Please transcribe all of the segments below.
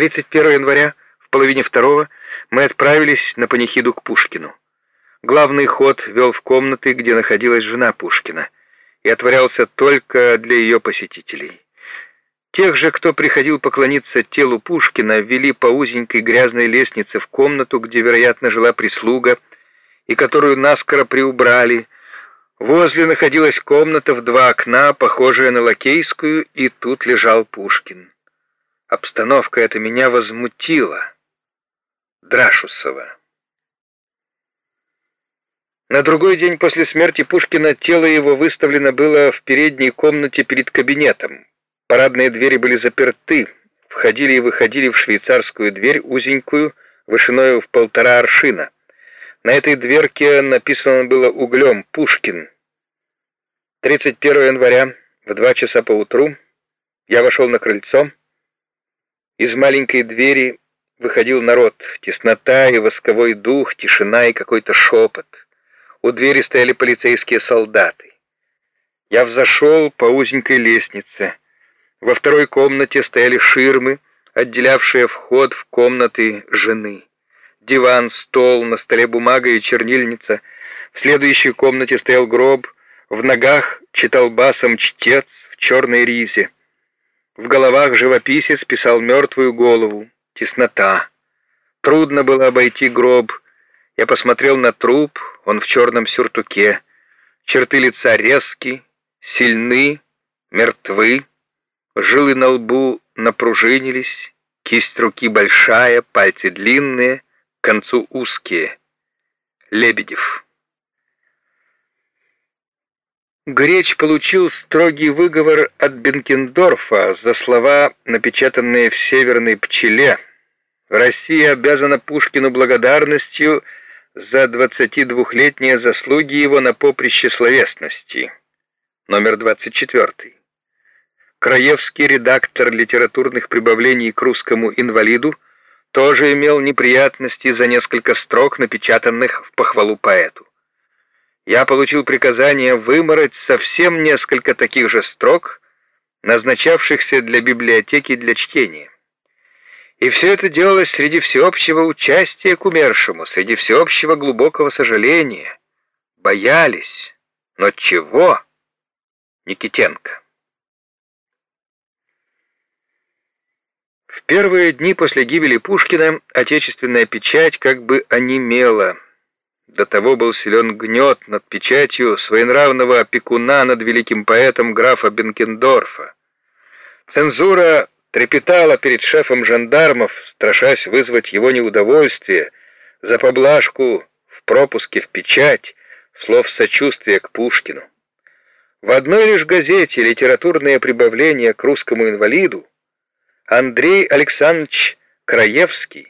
31 января в половине второго мы отправились на панихиду к Пушкину. Главный ход вел в комнаты, где находилась жена Пушкина, и отворялся только для ее посетителей. Тех же, кто приходил поклониться телу Пушкина, ввели по узенькой грязной лестнице в комнату, где, вероятно, жила прислуга, и которую наскоро приубрали. Возле находилась комната в два окна, похожая на лакейскую, и тут лежал Пушкин. Обстановка эта меня возмутила. Драшусова. На другой день после смерти Пушкина тело его выставлено было в передней комнате перед кабинетом. Парадные двери были заперты. Входили и выходили в швейцарскую дверь, узенькую, вышиною в полтора аршина. На этой дверке написано было углем «Пушкин». 31 января в два часа по утру я вошел на крыльцо, из маленькой двери выходил народ, теснота и восковой дух, тишина и какой-то шепот. У двери стояли полицейские солдаты. Я взошел по узенькой лестнице. Во второй комнате стояли ширмы, отделявшие вход в комнаты жены. Диван, стол, на столе бумага и чернильница. В следующей комнате стоял гроб, в ногах читал басом чтец в черной ризе. В головах живописец писал мертвую голову. Теснота. Трудно было обойти гроб. Я посмотрел на труп, он в черном сюртуке. Черты лица резкие, сильны, мертвы. Жилы на лбу напружинились, кисть руки большая, пальцы длинные, к концу узкие. Лебедев. Греч получил строгий выговор от Бенкендорфа за слова, напечатанные в «Северной пчеле». Россия обязана Пушкину благодарностью за 22-летние заслуги его на поприще словесности. Номер 24. Краевский редактор литературных прибавлений к русскому инвалиду тоже имел неприятности за несколько строк, напечатанных в похвалу поэту я получил приказание вымороть совсем несколько таких же строк, назначавшихся для библиотеки для чтения. И все это делалось среди всеобщего участия к умершему, среди всеобщего глубокого сожаления. Боялись. Но чего? Никитенко. В первые дни после гибели Пушкина отечественная печать как бы онемела – до того был силен гнет над печатью своенравного опекуна над великим поэтом графа Бенкендорфа. Цензура трепетала перед шефом жандармов, страшась вызвать его неудовольствие за поблажку в пропуске в печать слов сочувствия к Пушкину. В одной лишь газете «Литературное прибавление к русскому инвалиду» Андрей Александрович Краевский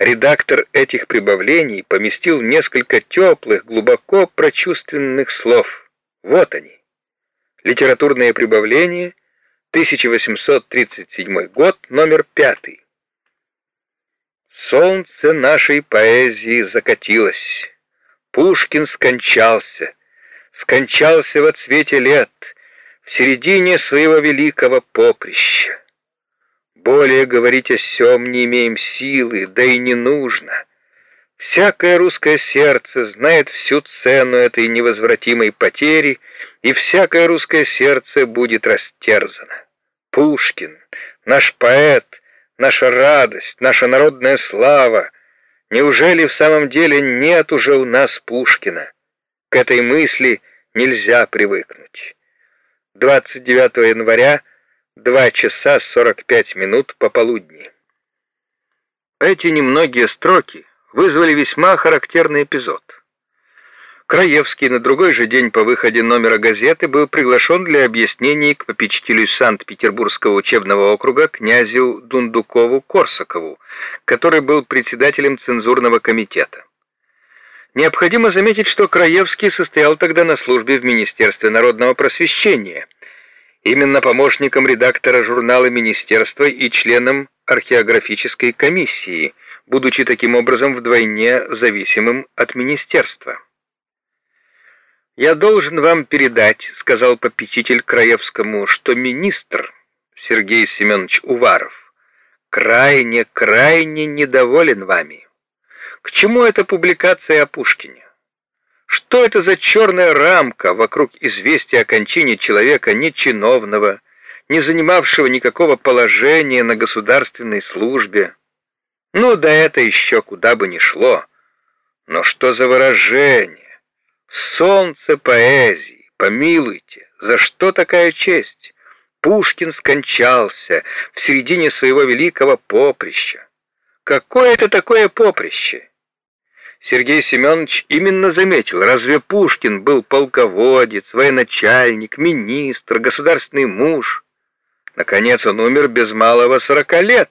Редактор этих прибавлений поместил несколько теплых, глубоко прочувственных слов. Вот они. Литературное прибавление, 1837 год, номер пятый. Солнце нашей поэзии закатилось. Пушкин скончался. Скончался во цвете лет, в середине своего великого поприща. Более говорить о сём не имеем силы, да и не нужно. Всякое русское сердце знает всю цену этой невозвратимой потери, и всякое русское сердце будет растерзано. Пушкин, наш поэт, наша радость, наша народная слава. Неужели в самом деле нет уже у нас Пушкина? К этой мысли нельзя привыкнуть. 29 января Два часа сорок пять минут пополудни. Эти немногие строки вызвали весьма характерный эпизод. Краевский на другой же день по выходе номера газеты был приглашен для объяснений к попечителю Санкт-Петербургского учебного округа князю Дундукову-Корсакову, который был председателем цензурного комитета. Необходимо заметить, что Краевский состоял тогда на службе в Министерстве народного просвещения – именно помощником редактора журнала Министерства и членом археографической комиссии, будучи таким образом вдвойне зависимым от министерства. «Я должен вам передать», — сказал попечитель Краевскому, «что министр Сергей Семенович Уваров крайне, крайне недоволен вами. К чему эта публикация о Пушкине? Что это за черная рамка вокруг известия о кончине человека не чиновного, не занимавшего никакого положения на государственной службе? Ну, да это еще куда бы ни шло. Но что за выражение? Солнце поэзии, помилуйте, за что такая честь? Пушкин скончался в середине своего великого поприща. Какое это такое поприще? Сергей Семенович именно заметил, разве Пушкин был полководец, военачальник, министр, государственный муж? Наконец он умер без малого сорока лет.